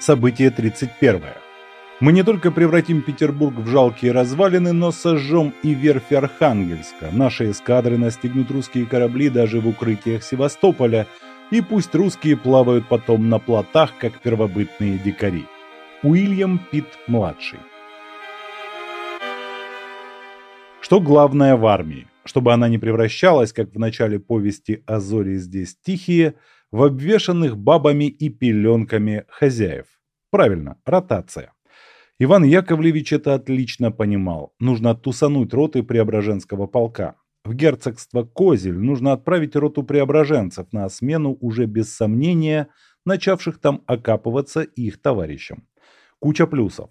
Событие 31. Мы не только превратим Петербург в жалкие развалины, но сожжем и верфи Архангельска. Наши эскадры настигнут русские корабли даже в укрытиях Севастополя, и пусть русские плавают потом на плотах, как первобытные дикари. Уильям Питт-младший. Что главное в армии? Чтобы она не превращалась, как в начале повести «А зори здесь тихие», в обвешанных бабами и пеленками хозяев. Правильно, ротация. Иван Яковлевич это отлично понимал. Нужно тусануть роты Преображенского полка. В герцогство Козель нужно отправить роту преображенцев на смену уже без сомнения начавших там окапываться их товарищам. Куча плюсов.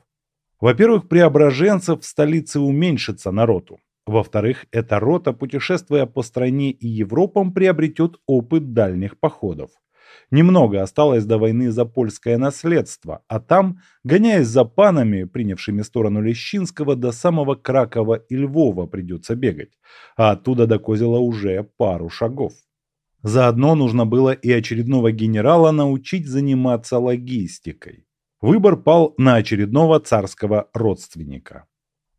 Во-первых, преображенцев в столице уменьшится на роту. Во-вторых, эта рота, путешествуя по стране и Европам, приобретет опыт дальних походов. Немного осталось до войны за польское наследство, а там, гоняясь за панами, принявшими сторону Лещинского, до самого Кракова и Львова придется бегать, а оттуда до Козела уже пару шагов. Заодно нужно было и очередного генерала научить заниматься логистикой. Выбор пал на очередного царского родственника.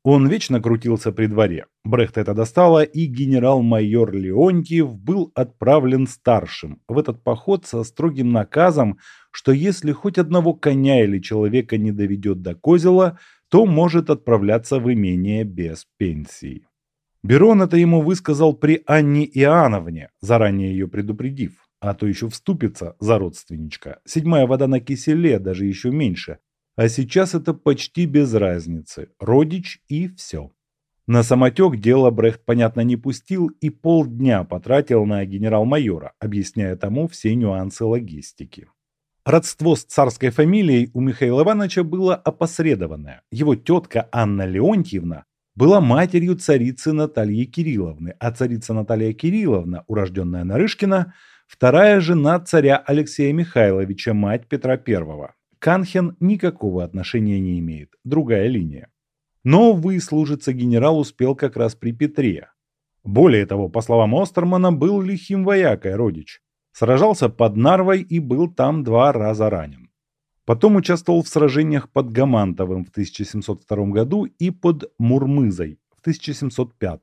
Он вечно крутился при дворе. Брехт это достало, и генерал-майор Леонтьев был отправлен старшим в этот поход со строгим наказом, что если хоть одного коня или человека не доведет до Козела, то может отправляться в имение без пенсии. Берон это ему высказал при Анне Иоанновне, заранее ее предупредив, а то еще вступится за родственничка. Седьмая вода на киселе, даже еще меньше, а сейчас это почти без разницы. Родич и все. На самотек дело Брехт, понятно, не пустил и полдня потратил на генерал-майора, объясняя тому все нюансы логистики. Родство с царской фамилией у Михаила Ивановича было опосредованное. Его тетка Анна Леонтьевна была матерью царицы Натальи Кирилловны, а царица Наталья Кирилловна, урожденная Нарышкина, вторая жена царя Алексея Михайловича, мать Петра I. Канхен никакого отношения не имеет, другая линия. Но выслужиться генерал успел как раз при Петре. Более того, по словам Остермана, был лихим воякой родич. Сражался под Нарвой и был там два раза ранен. Потом участвовал в сражениях под Гамантовым в 1702 году и под Мурмызой в 1705.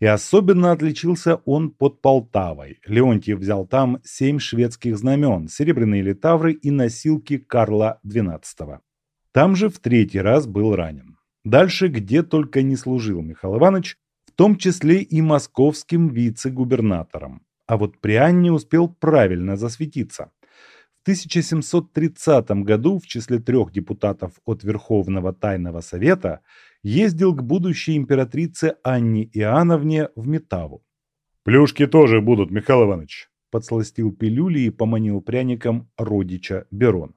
И особенно отличился он под Полтавой. Леонтьев взял там семь шведских знамен, серебряные литавры и носилки Карла XII. Там же в третий раз был ранен. Дальше где только не служил Михаил Иванович, в том числе и московским вице-губернатором. А вот при Анне успел правильно засветиться. В 1730 году в числе трех депутатов от Верховного Тайного Совета – ездил к будущей императрице Анне Иоанновне в Метаву. «Плюшки тоже будут, Михаил Иванович», – подсластил пилюли и поманил пряником родича Берон.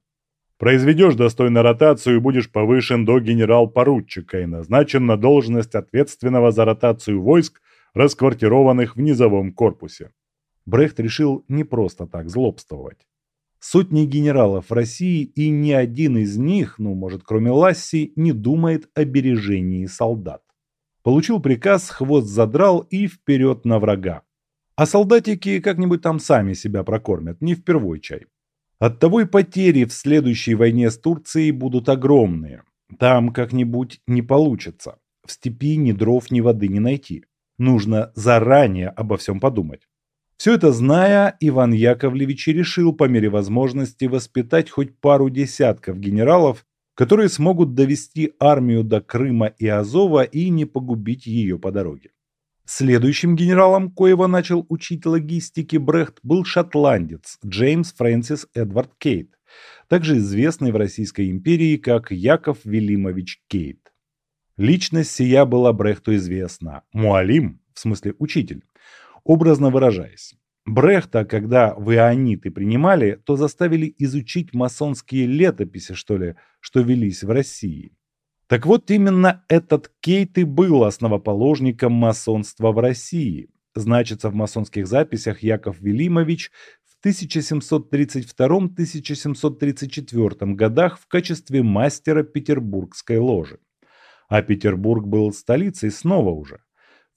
«Произведешь достойно ротацию и будешь повышен до генерал-поручика и назначен на должность ответственного за ротацию войск, расквартированных в низовом корпусе». Брехт решил не просто так злобствовать сотни генералов России, и ни один из них, ну, может, кроме Ласси, не думает о бережении солдат. Получил приказ, хвост задрал и вперед на врага. А солдатики как-нибудь там сами себя прокормят, не впервой чай. Оттого и потери в следующей войне с Турцией будут огромные. Там как-нибудь не получится. В степи ни дров, ни воды не найти. Нужно заранее обо всем подумать. Все это зная, Иван Яковлевич решил по мере возможности воспитать хоть пару десятков генералов, которые смогут довести армию до Крыма и Азова и не погубить ее по дороге. Следующим генералом, коего начал учить логистике Брехт, был шотландец Джеймс Фрэнсис Эдвард Кейт, также известный в Российской империи как Яков Велимович Кейт. Личность сия была Брехту известна. Муалим, в смысле учитель, Образно выражаясь, Брехта, когда в иониты принимали, то заставили изучить масонские летописи, что ли, что велись в России. Так вот, именно этот Кейт и был основоположником масонства в России. Значится в масонских записях Яков Велимович в 1732-1734 годах в качестве мастера Петербургской ложи. А Петербург был столицей снова уже.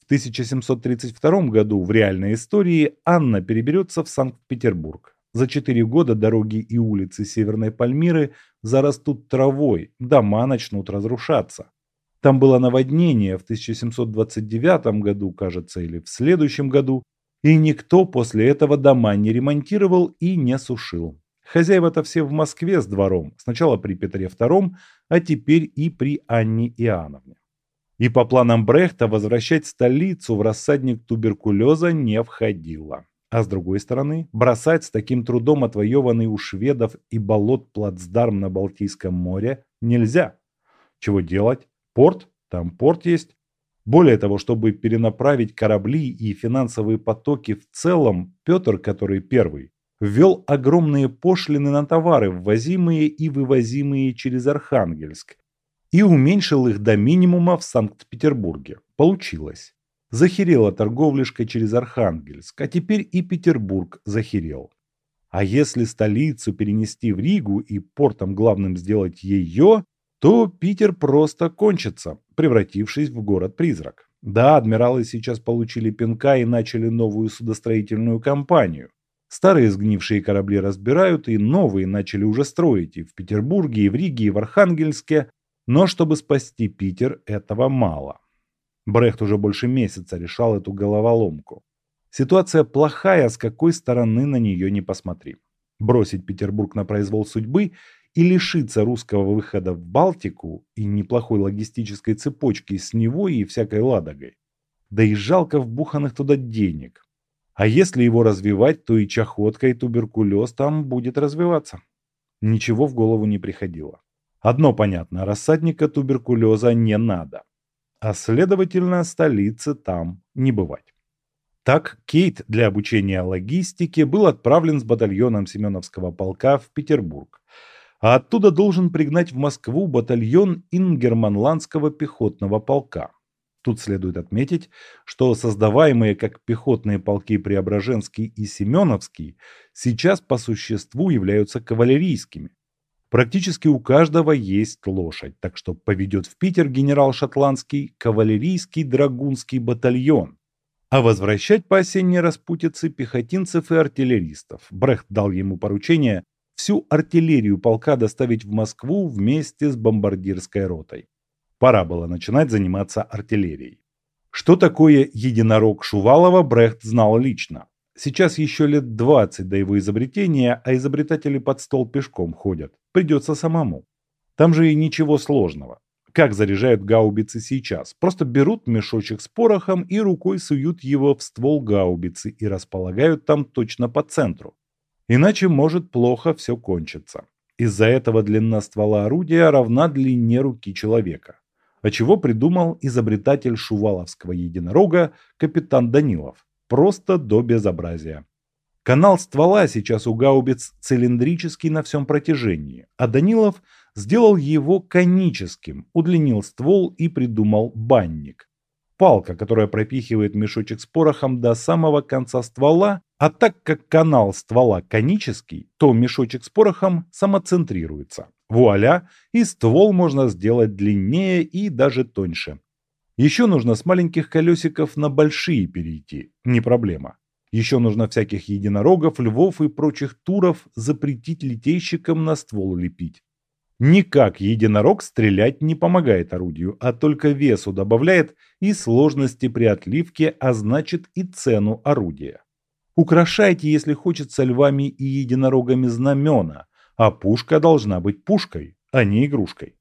В 1732 году в реальной истории Анна переберется в Санкт-Петербург. За четыре года дороги и улицы Северной Пальмиры зарастут травой, дома начнут разрушаться. Там было наводнение в 1729 году, кажется, или в следующем году, и никто после этого дома не ремонтировал и не сушил. Хозяева-то все в Москве с двором, сначала при Петре II, а теперь и при Анне Иоанновне. И по планам Брехта возвращать столицу в рассадник туберкулеза не входило. А с другой стороны, бросать с таким трудом отвоеванный у шведов и болот плацдарм на Балтийском море нельзя. Чего делать? Порт? Там порт есть. Более того, чтобы перенаправить корабли и финансовые потоки в целом, Петр, который первый, ввел огромные пошлины на товары, ввозимые и вывозимые через Архангельск, и уменьшил их до минимума в Санкт-Петербурге. Получилось. Захерела торговляшка через Архангельск, а теперь и Петербург захерел. А если столицу перенести в Ригу и портом главным сделать ее, то Питер просто кончится, превратившись в город-призрак. Да, адмиралы сейчас получили пинка и начали новую судостроительную кампанию. Старые сгнившие корабли разбирают, и новые начали уже строить и в Петербурге, и в Риге, и в Архангельске, но чтобы спасти Питер, этого мало. Брехт уже больше месяца решал эту головоломку. Ситуация плохая, с какой стороны на нее не посмотри. Бросить Петербург на произвол судьбы и лишиться русского выхода в Балтику и неплохой логистической цепочки с него и всякой ладогой. Да и жалко вбуханных туда денег. А если его развивать, то и чахотка, и туберкулез там будет развиваться. Ничего в голову не приходило. Одно понятно, рассадника туберкулеза не надо. А следовательно, столицы там не бывать. Так Кейт для обучения логистике был отправлен с батальоном Семеновского полка в Петербург, а оттуда должен пригнать в Москву батальон Ингерманландского пехотного полка. Тут следует отметить, что создаваемые как пехотные полки Преображенский и Семеновский сейчас по существу являются кавалерийскими. Практически у каждого есть лошадь, так что поведет в Питер генерал Шотландский кавалерийский драгунский батальон. А возвращать по осенней распутице пехотинцев и артиллеристов. Брехт дал ему поручение всю артиллерию полка доставить в Москву вместе с бомбардирской ротой. Пора было начинать заниматься артиллерией. Что такое единорог Шувалова, Брехт знал лично. Сейчас еще лет 20 до его изобретения, а изобретатели под стол пешком ходят. Придется самому. Там же и ничего сложного. Как заряжают гаубицы сейчас? Просто берут мешочек с порохом и рукой суют его в ствол гаубицы и располагают там точно по центру. Иначе может плохо все кончиться. Из-за этого длина ствола орудия равна длине руки человека а чего придумал изобретатель шуваловского единорога капитан Данилов. Просто до безобразия. Канал ствола сейчас у гаубиц цилиндрический на всем протяжении, а Данилов сделал его коническим, удлинил ствол и придумал банник. Палка, которая пропихивает мешочек с порохом до самого конца ствола, а так как канал ствола конический, то мешочек с порохом самоцентрируется. Вуаля, и ствол можно сделать длиннее и даже тоньше. Еще нужно с маленьких колесиков на большие перейти, не проблема. Еще нужно всяких единорогов, львов и прочих туров запретить литейщикам на ствол лепить. Никак единорог стрелять не помогает орудию, а только весу добавляет и сложности при отливке, а значит и цену орудия. Украшайте, если хочется, львами и единорогами знамена, а пушка должна быть пушкой, а не игрушкой.